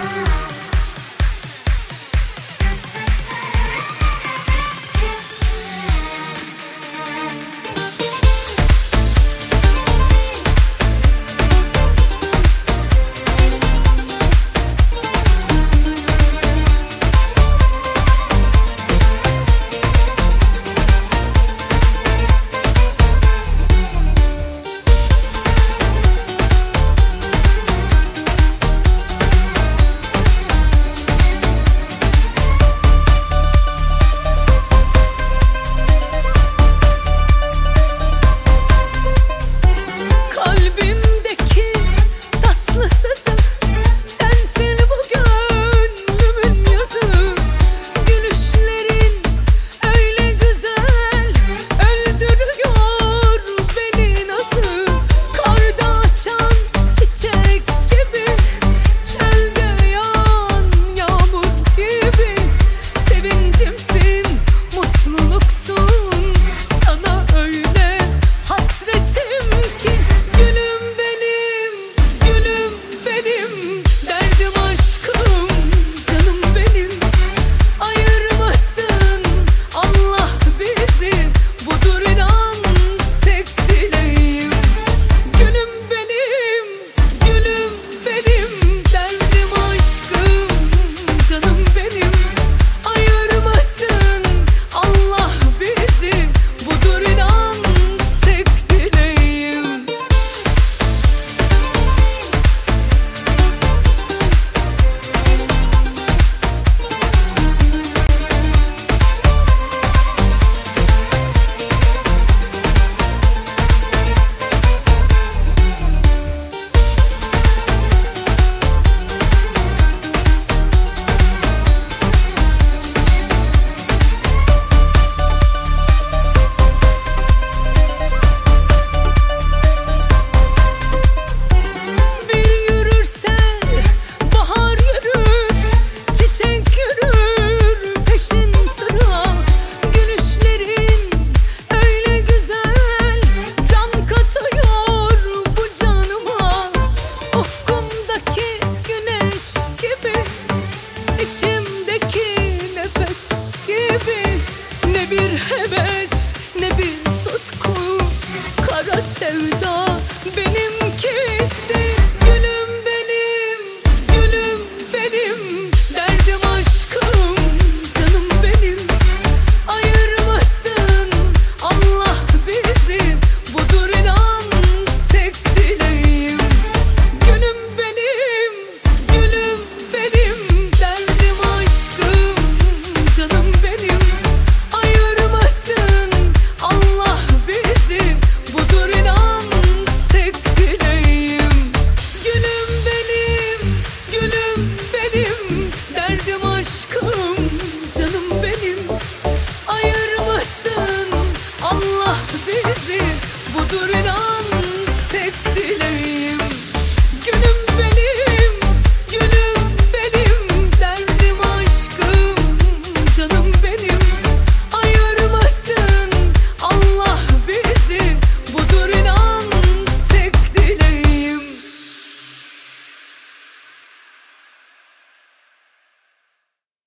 Bye. This is bir heves ne bir tutku. Kara sevda benim